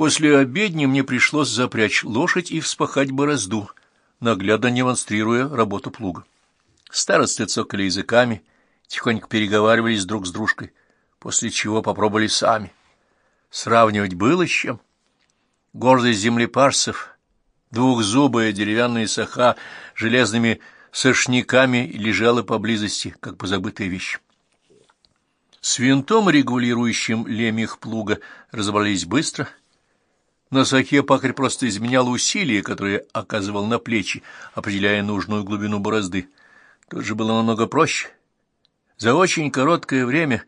После обедни мне пришлось запрячь лошадь и вспахать борозду, наглядно демонстрируя работу плуга. Старосты цокали языками, тихонько переговаривались друг с дружкой, после чего попробовали сами. Сравнивать было с чем. Гордость землепашцев, двухзубая деревянная саха железными сошниками лежала поблизости, как позабытая вещь. С винтом, регулирующим лемех плуга, разобрались быстро. На саке пахарь просто изменял усилия, которые оказывал на плечи, определяя нужную глубину борозды. Тут же было намного проще. За очень короткое время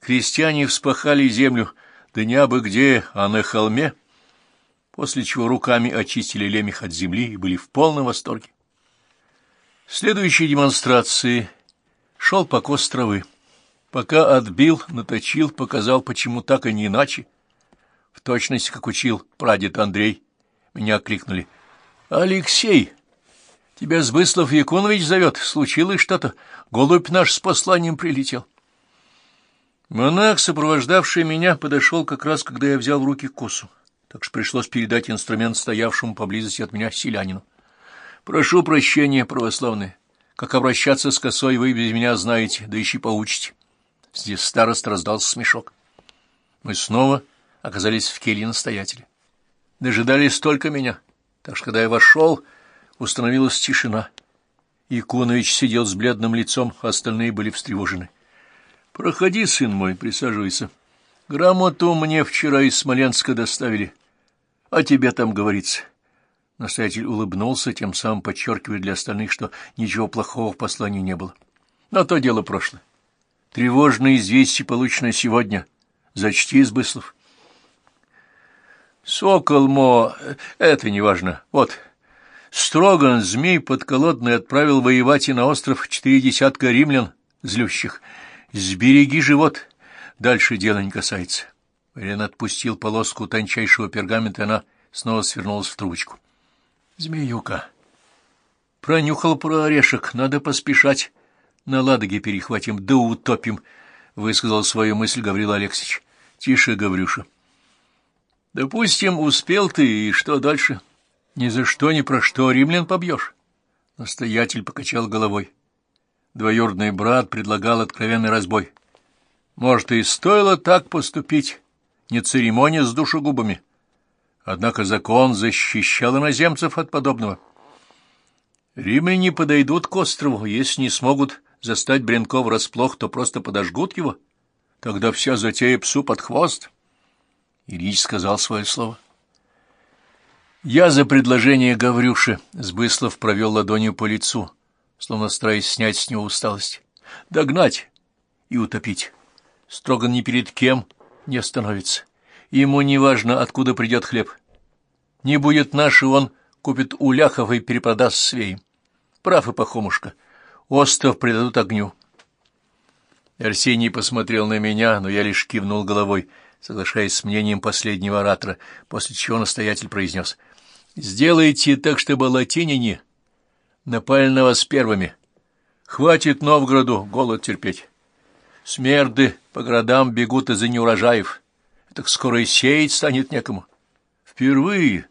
крестьяне вспахали землю, да не абы где, а на холме, после чего руками очистили лемех от земли и были в полном восторге. Следующей демонстрации шел покос травы. Пока отбил, наточил, показал, почему так, и не иначе. В точности, как учил прадед Андрей, меня окликнули. — Алексей, тебя Сбыслов Якунович зовет. Случилось что-то. Голубь наш с посланием прилетел. Монах, сопровождавший меня, подошел как раз, когда я взял в руки косу, так что пришлось передать инструмент стоявшему поблизости от меня селянину. — Прошу прощения, православные. Как обращаться с косой вы без меня знаете, да еще поучите. Здесь старост раздался смешок. Мы снова оказались в келье настоятеля. Дожидались только меня, так что когда я вошел, установилась тишина. Иконович сидел с бледным лицом, остальные были встревожены. — Проходи, сын мой, присаживайся. Грамоту мне вчера из Смоленска доставили. А тебе там говорится. Настоятель улыбнулся, тем самым подчеркивая для остальных, что ничего плохого в послании не было. Но то дело прошлое. Тревожное известие, полученное сегодня. Зачти, Избыслов. Сокол, мо, это неважно. Вот, Строган змей подколодный отправил воевать и на остров четыре десятка римлян, злющих. Сбереги живот. Дальше дело не касается. Вален отпустил полоску тончайшего пергамента, и она снова свернулась в трубочку. Змеюка. Пронюхал про орешек, надо поспешать. На Ладоге перехватим, да утопим, — высказал свою мысль Гаврил Алексеевич. — Тише, Гаврюша. — Допустим, успел ты, и что дальше? Ни за что, ни про что римлян побьешь. Настоятель покачал головой. Двоюродный брат предлагал откровенный разбой. Может, и стоило так поступить, не церемония с душегубами. Однако закон защищал иноземцев от подобного. Римляне подойдут к острову, если не смогут застать Бренков врасплох, то просто подожгут его. Тогда вся затея псу под хвост. Ильич сказал свое слово. Я за предложение Гаврюши. Сбыслов провел ладонью по лицу, словно стараясь снять с него усталость. Догнать и утопить. Строган ни перед кем не остановится. Ему не важно, откуда придет хлеб. Не будет наш, и он купит у ляхов и перепродаст свеям. Прав и Пахомушка. Остров предадут огню. Арсений посмотрел на меня, но я лишь кивнул головой, соглашаясь с мнением последнего оратора, после чего настоятель произнес. «Сделайте так, чтобы латиняне напали на вас первыми. Хватит Новгороду голод терпеть. Смерды по городам бегут из-за неурожаев. Так скоро и сеять станет некому. Впервые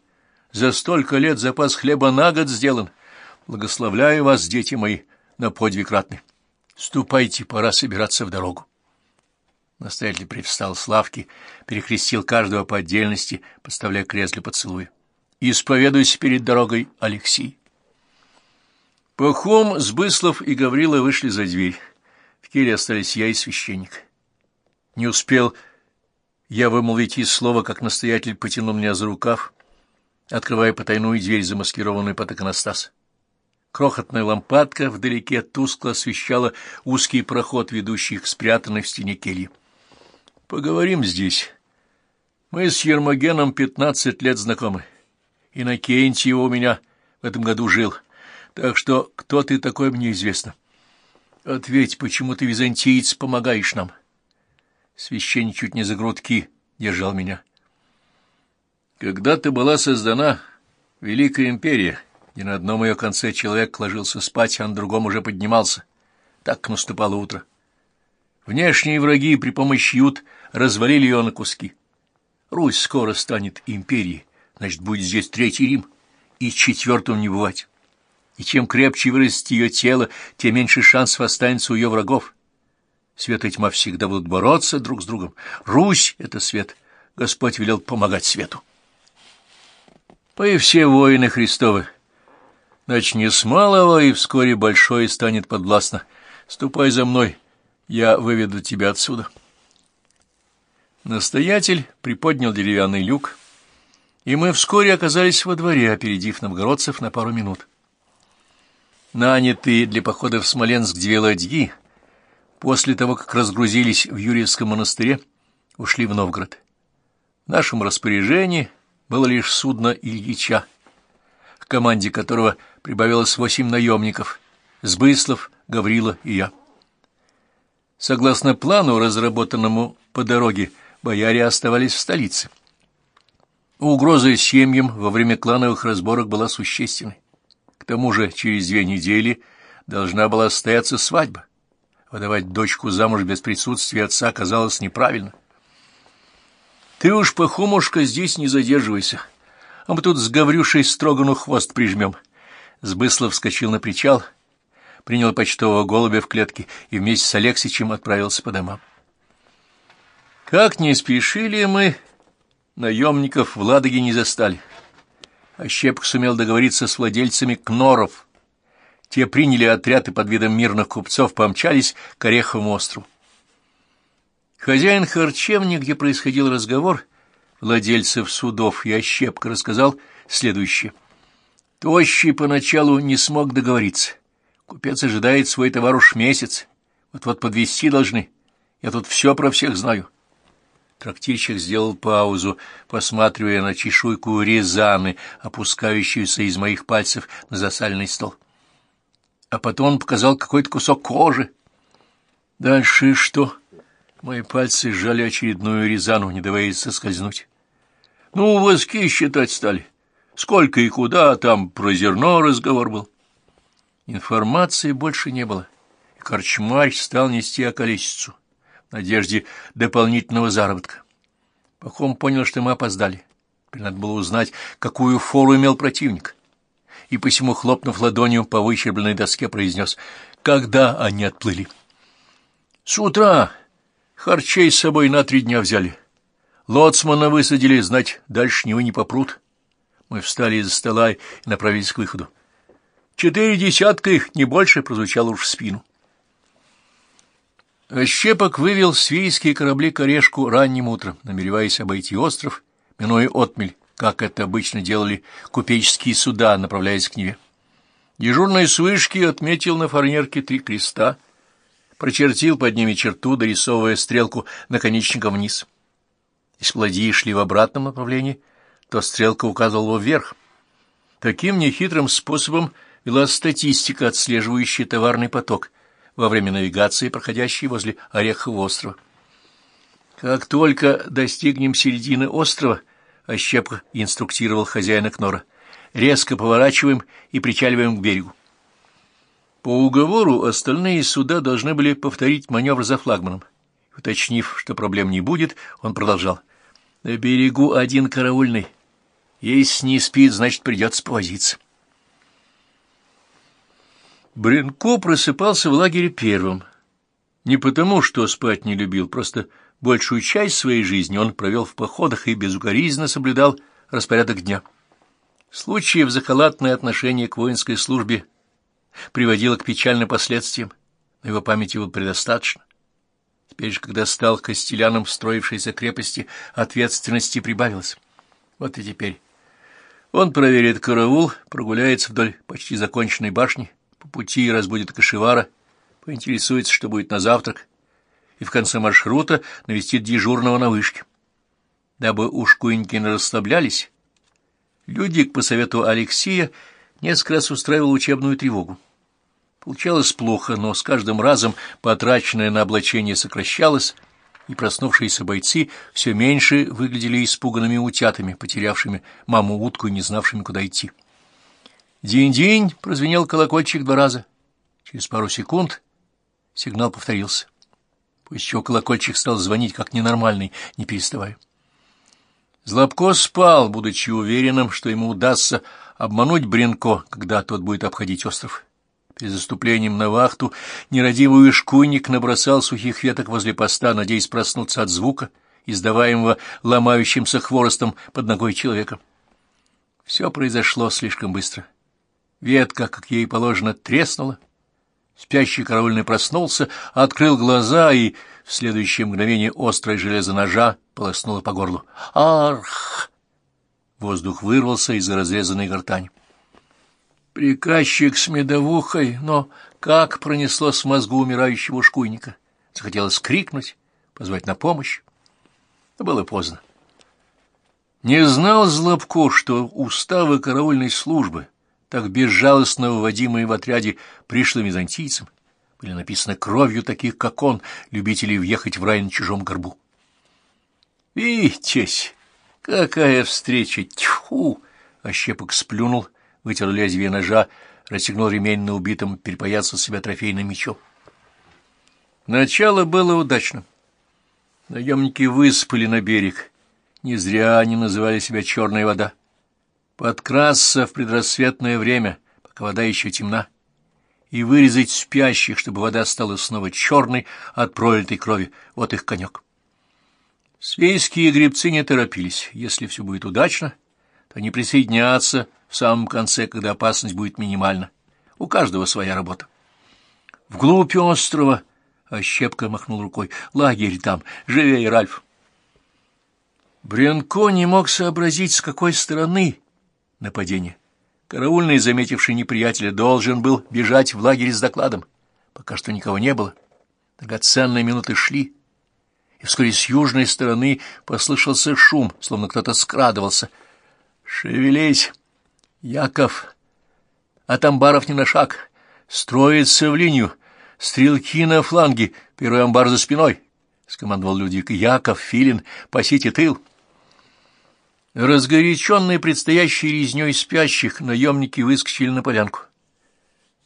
за столько лет запас хлеба на год сделан. Благословляю вас, дети мои, на подвиг ратный. Ступайте, пора собираться в дорогу. Настоятель привстал с лавки, перекрестил каждого по отдельности, подставляя кресле поцелуя. «Исповедуйся перед дорогой, Алексей». Пахом, Сбыслов и Гаврила вышли за дверь. В келе остались я и священник. Не успел я вымолвить из слова, как настоятель потянул меня за рукав, открывая потайную дверь, замаскированную под иконостас. Крохотная лампадка вдалеке тускло освещала узкий проход, ведущий к спрятанной в стене кельи. «Поговорим здесь. Мы с Ермогеном пятнадцать лет знакомы. Иннокентий у меня в этом году жил, так что кто ты такой, мне известно. Ответь, почему ты, византиец, помогаешь нам?» Священник чуть не за грудки держал меня. «Когда-то была создана Великая Империя» и на одном ее конце человек ложился спать, а на другом уже поднимался. Так наступало утро. Внешние враги при помощи ют развалили ее на куски. Русь скоро станет империей, значит, будет здесь Третий Рим, и четвертым не бывать. И чем крепче вырастет ее тело, тем меньше шансов останется у ее врагов. Свет и тьма всегда будут бороться друг с другом. Русь — это свет. Господь велел помогать свету. По все воины Христовы. Начни с малого, и вскоре большое станет подвластно. Ступай за мной, я выведу тебя отсюда. Настоятель приподнял деревянный люк, и мы вскоре оказались во дворе, опередив новгородцев на пару минут. Нанятые для похода в Смоленск две ладьи, после того, как разгрузились в Юрьевском монастыре, ушли в Новгород. В нашем распоряжении было лишь судно Ильича, к команде которого прибавилось восемь наемников — Сбыслов, Гаврила и я. Согласно плану, разработанному по дороге, бояре оставались в столице. Угроза семьям во время клановых разборок была существенной. К тому же через две недели должна была состояться свадьба. Выдавать дочку замуж без присутствия отца казалось неправильно. Ты уж, похомушка, здесь не задерживайся, а мы тут с Гаврюшей Строгану хвост прижмем. Сбыслов вскочил на причал, принял почтового голубя в клетке и вместе с Алексичем отправился по домам. Как не спешили мы, наемников в Ладоге не застали. А Щепк сумел договориться с владельцами кноров. Те приняли отряд и под видом мирных купцов помчались к Ореховому острову. Хозяин харчевни, где происходил разговор, владельцев судов и Ощепка рассказал следующее. Тощий поначалу не смог договориться. Купец ожидает свой товар уж месяц. Вот-вот подвести должны. Я тут все про всех знаю. Трактирщик сделал паузу, посматривая на чешуйку резаны, опускающуюся из моих пальцев на засальный стол. А потом он показал какой-то кусок кожи. Дальше что? Мои пальцы сжали очередную резану, не давая ей соскользнуть. Ну, воски считать стали. Сколько и куда, там про зерно разговор был. Информации больше не было, и корчмарь стал нести околесицу надежде дополнительного заработка. Пахом понял, что мы опоздали. Теперь надо было узнать, какую фору имел противник. И посему, хлопнув ладонью по выщербленной доске, произнес, когда они отплыли. С утра харчей с собой на три дня взяли. Лоцмана высадили, знать, дальше него не попрут. Мы встали из-за стола и направились к выходу. Четыре десятка их, не больше, прозвучало уж в спину. Щепок вывел свейские корабли к орешку ранним утром, намереваясь обойти остров, минуя отмель, как это обычно делали купеческие суда, направляясь к Неве. Дежурный с вышки отметил на фарнерке три креста, прочертил под ними черту, дорисовывая стрелку наконечником вниз. Если ладьи шли в обратном направлении, то стрелка указывала вверх. Таким нехитрым способом вела статистика, отслеживающая товарный поток — во время навигации, проходящей возле Орехового острова. Как только достигнем середины острова, Ощепка инструктировал хозяина Кнора, резко поворачиваем и причаливаем к берегу. По уговору остальные суда должны были повторить маневр за флагманом. Уточнив, что проблем не будет, он продолжал. На берегу один караульный. Если не спит, значит, придется повозиться. Бренко просыпался в лагере первым. Не потому, что спать не любил, просто большую часть своей жизни он провел в походах и безукоризненно соблюдал распорядок дня. Случаев за халатное отношение к воинской службе приводило к печальным последствиям, но его памяти было предостаточно. Теперь же, когда стал костеляном строившейся крепости, ответственности прибавилось. Вот и теперь. Он проверит караул, прогуляется вдоль почти законченной башни, по пути разбудит кошевара, поинтересуется, что будет на завтрак, и в конце маршрута навестит дежурного на вышке. Дабы ушкуеньки не расслаблялись, Людик, по совету Алексея, несколько раз устраивал учебную тревогу. Получалось плохо, но с каждым разом потраченное на облачение сокращалось, и проснувшиеся бойцы все меньше выглядели испуганными утятами, потерявшими маму-утку и не знавшими, куда идти. День-день прозвенел колокольчик два раза. Через пару секунд сигнал повторился. После чего колокольчик стал звонить как ненормальный, не переставая. Злобко спал, будучи уверенным, что ему удастся обмануть Бренко, когда тот будет обходить остров. Перед заступлением на вахту нерадивый шкуйник набросал сухих веток возле поста, надеясь проснуться от звука, издаваемого ломающимся хворостом под ногой человека. Все произошло слишком быстро. Ветка, как ей положено, треснула. Спящий караульный проснулся, открыл глаза, и в следующее мгновение острое железо ножа полоснуло по горлу. «Арх!» Воздух вырвался из-за разрезанной гортани. Приказчик с медовухой, но как пронеслось в мозгу умирающего шкуйника. Захотелось крикнуть, позвать на помощь. Но было поздно. Не знал Злобко, что уставы караульной службы, так безжалостно выводимые в отряде пришлым византийцам, были написаны кровью таких, как он, любителей въехать в рай на чужом горбу. «Витязь! Какая встреча! Тьфу!» Ощепок сплюнул, вытер лезвие ножа, расстегнул ремень на убитом, перепоясал себя трофейным мечом. Начало было удачным. Наемники выспали на берег. Не зря они называли себя «черная вода». Подкрасться в предрассветное время, пока вода еще темна, и вырезать спящих, чтобы вода стала снова черной от пролитой крови. Вот их конек. Свейские гребцы не торопились. Если все будет удачно, то они присоединятся в самом конце, когда опасность будет минимальна. У каждого своя работа. Вглубь острова, а щепка махнул рукой, лагерь там, живее, Ральф. Бренко не мог сообразить, с какой стороны нападение. Караульный, заметивший неприятеля, должен был бежать в лагерь с докладом. Пока что никого не было. Драгоценные минуты шли, и вскоре с южной стороны послышался шум, словно кто-то скрадывался. «Шевелись, Яков! От амбаров не на шаг. Строится в линию. Стрелки на фланге, первый амбар за спиной!» — скомандовал Людвиг. «Яков, Филин, пасите тыл!» Разгоряченные предстоящей резней спящих, наемники выскочили на полянку.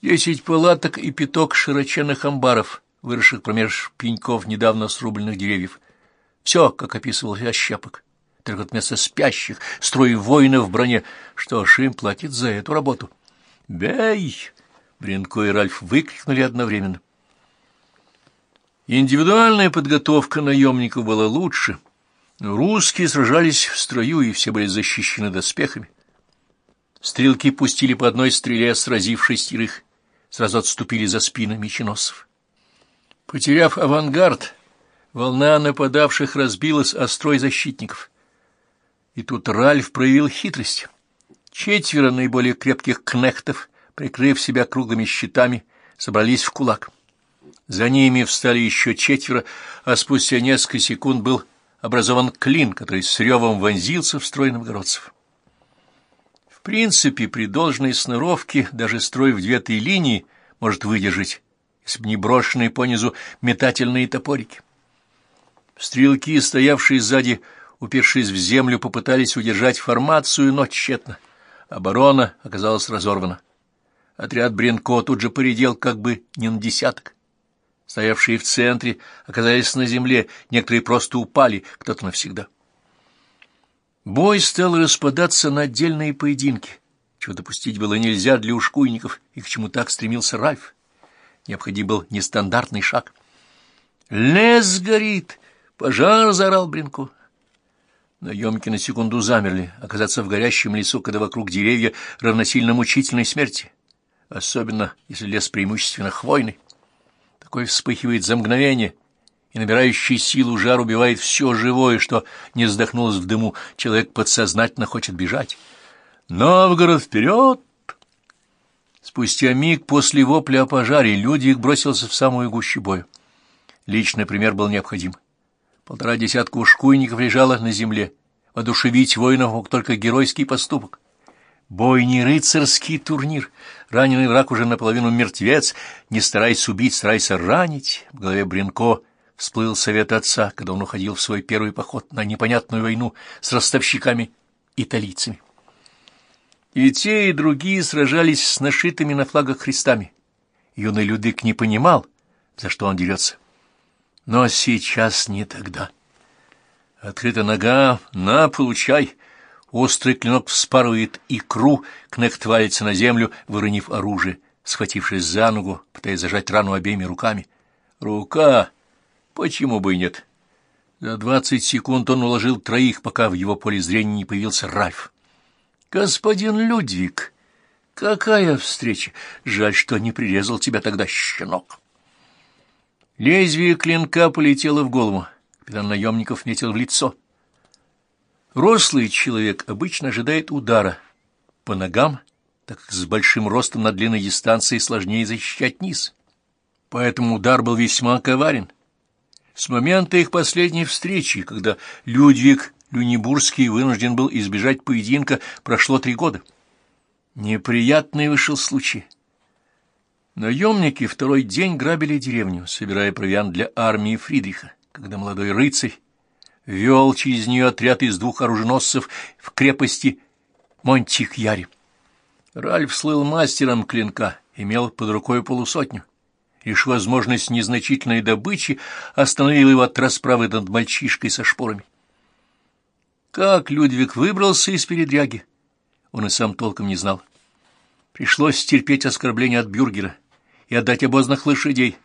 Десять палаток и пяток широченных амбаров, выросших промеж пеньков недавно срубленных деревьев. Все, как описывал Ощепок. Только вместо спящих, строй воинов в броне. Что ж, им платит за эту работу. «Бей!» — Бренко и Ральф выкрикнули одновременно. Индивидуальная подготовка наемников была лучше — Русские сражались в строю, и все были защищены доспехами. Стрелки пустили по одной стреле, сразив шестерых, сразу отступили за спины меченосцев. Потеряв авангард, волна нападавших разбилась о строй защитников. И тут Ральф проявил хитрость. Четверо наиболее крепких кнехтов, прикрыв себя круглыми щитами, собрались в кулак. За ними встали еще четверо, а спустя несколько секунд был образован клин, который с ревом вонзился в строй новгородцев. В принципе, при должной сноровке даже строй в две-три линии может выдержать, если бы не брошенные понизу метательные топорики. Стрелки, стоявшие сзади, упершись в землю, попытались удержать формацию, но тщетно. Оборона оказалась разорвана. Отряд Бренко тут же поредел как бы не на десяток. Стоявшие в центре оказались на земле, некоторые просто упали, кто-то навсегда. Бой стал распадаться на отдельные поединки, чего допустить было нельзя для ушкуйников, и к чему так стремился Ральф. Необходим был нестандартный шаг. «Лес горит! Пожар!» — заорал Бринко. Наемники на секунду замерли. Оказаться в горящем лесу, когда вокруг деревья равносильно мучительной смерти, особенно если лес преимущественно хвойный. Такой вспыхивает за мгновение, и набирающий силу жар убивает все живое, что не вздохнулось в дыму. Человек подсознательно хочет бежать. «Новгород, вперед!» Спустя миг после вопля о пожаре Людвиг бросился в самую гущу боя. Личный пример был необходим. Полтора десятка ушкуйников лежало на земле. Одушевить воинов мог только геройский поступок. Бой не рыцарский турнир. Раненый враг уже наполовину мертвец. Не старайся убить, старайся ранить. В голове Бренко всплыл совет отца, когда он уходил в свой первый поход на непонятную войну с ростовщиками-италийцами. И те, и другие сражались с нашитыми на флагах крестами. Юный Людык не понимал, за что он дерется. Но сейчас не тогда. Открыта нога, на, получай. Острый клинок вспарывает икру, Кнехт валится на землю, выронив оружие, схватившись за ногу, пытаясь зажать рану обеими руками. Рука! Почему бы и нет? За двадцать секунд он уложил троих, пока в его поле зрения не появился Ральф. «Господин Людвиг, какая встреча! Жаль, что не прирезал тебя тогда, щенок!» Лезвие клинка полетело в голову. Капитан наемников метил в лицо. Рослый человек обычно ожидает удара по ногам, так как с большим ростом на длинной дистанции сложнее защищать низ. Поэтому удар был весьма коварен. С момента их последней встречи, когда Людвиг Люнибурский вынужден был избежать поединка, прошло три года. Неприятный вышел случай. Наемники второй день грабили деревню, собирая провиант для армии Фридриха, когда молодой рыцарь вел через нее отряд из двух оруженосцев в крепости Монтихьяре. Ральф слыл мастером клинка, имел под рукой полусотню. Лишь возможность незначительной добычи остановила его от расправы над мальчишкой со шпорами. Как Людвиг выбрался из передряги, он и сам толком не знал. Пришлось стерпеть оскорбление от бюргера и отдать обозных лошадей,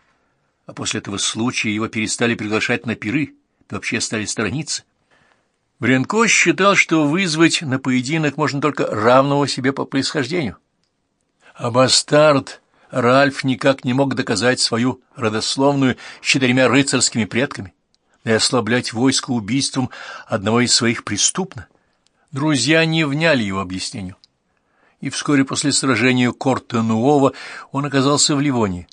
а после этого случая его перестали приглашать на пиры, вообще стали сторониться. Бренко считал, что вызвать на поединок можно только равного себе по происхождению. А бастард Ральф никак не мог доказать свою родословную с четырьмя рыцарскими предками, и ослаблять войско убийством одного из своих преступно. Друзья не вняли его объяснению. И вскоре после сражения Корта-Нуова он оказался в Ливонии,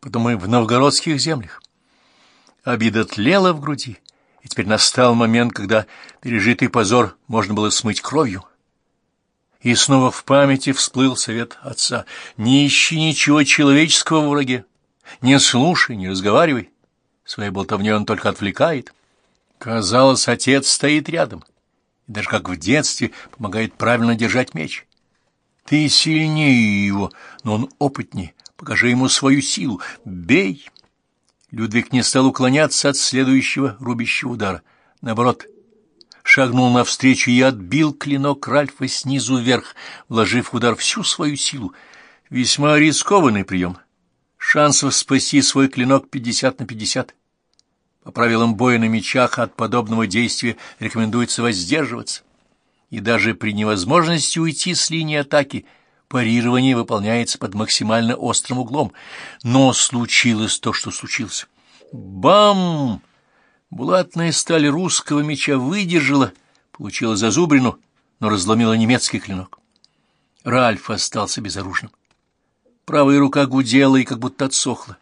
потом и в новгородских землях. Обида тлела в груди, и теперь настал момент, когда пережитый позор можно было смыть кровью. И снова в памяти всплыл совет отца. «Не ищи ничего человеческого в враге. Не слушай, не разговаривай. Своей болтовней он только отвлекает». Казалось, отец стоит рядом, и даже как в детстве помогает правильно держать меч. Ты сильнее его, но он опытнее. Покажи ему свою силу. Бей!» Людвиг не стал уклоняться от следующего рубящего удара. Наоборот, шагнул навстречу и отбил клинок Ральфа снизу вверх, вложив в удар всю свою силу. Весьма рискованный прием. Шансов спасти свой клинок пятьдесят на пятьдесят. По правилам боя на мечах от подобного действия рекомендуется воздерживаться. И даже при невозможности уйти с линии атаки парирование выполняется под максимально острым углом. Но случилось то, что случилось. Бам! Булатная сталь русского меча выдержала, получила зазубрину, но разломила немецкий клинок. Ральф остался безоружным. Правая рука гудела и как будто отсохла.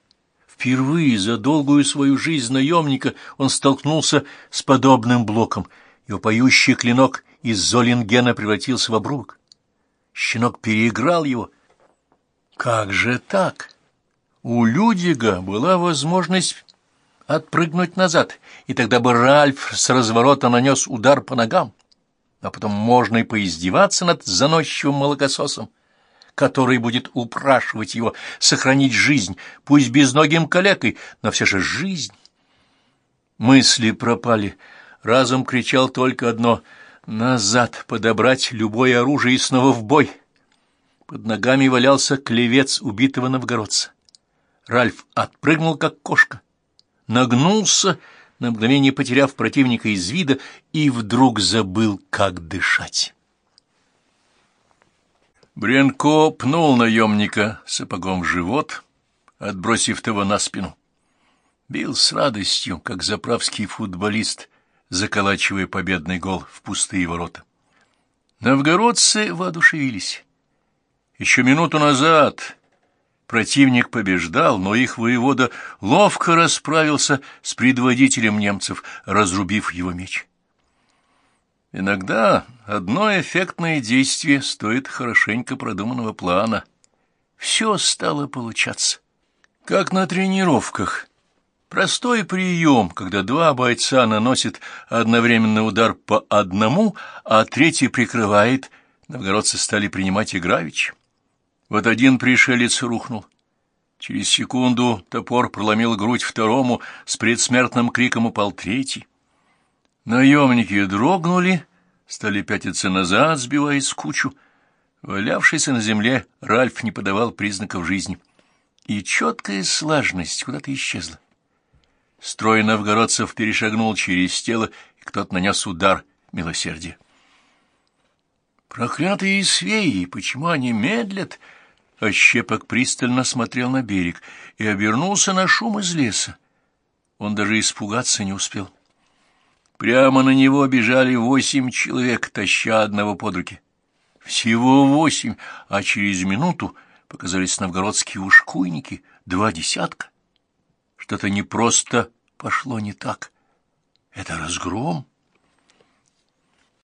Впервые за долгую свою жизнь наемника он столкнулся с подобным блоком. Его поющий клинок из Золингена превратился в обрубок. Щенок переиграл его. Как же так? У Людига была возможность отпрыгнуть назад, и тогда бы Ральф с разворота нанес удар по ногам. А потом можно и поиздеваться над заносчивым молокососом, который будет упрашивать его сохранить жизнь, пусть безногим калекой, но все же жизнь. Мысли пропали. Разум кричал только одно — назад, подобрать любое оружие и снова в бой. Под ногами валялся клевец убитого новгородца. Ральф отпрыгнул, как кошка, нагнулся, на мгновение потеряв противника из вида, и вдруг забыл, как дышать. Бренко пнул наемника сапогом в живот, отбросив того на спину. Бил с радостью, как заправский футболист, заколачивая победный гол в пустые ворота. Новгородцы воодушевились. Еще минуту назад Противник побеждал, но их воевода ловко расправился с предводителем немцев, разрубив его меч. Иногда одно эффектное действие стоит хорошенько продуманного плана. Все стало получаться. Как на тренировках. Простой прием, когда два бойца наносят одновременно удар по одному, а третий прикрывает, новгородцы стали принимать Игравич. Вот один пришелец рухнул. Через секунду топор проломил грудь второму, с предсмертным криком упал третий. Наемники дрогнули, стали пятиться назад, сбиваясь в кучу. Валявшийся на земле, Ральф не подавал признаков жизни. И четкая слаженность куда-то исчезла. Строй новгородцев перешагнул через тело, и кто-то нанес удар милосердия. Проклятые свеи, почему они медлят? Ощепок пристально смотрел на берег и обернулся на шум из леса. Он даже испугаться не успел. Прямо на него бежали восемь человек, таща одного под руки. Всего восемь, а через минуту показались новгородские ушкуйники, два десятка. Что-то не просто пошло не так. Это разгром.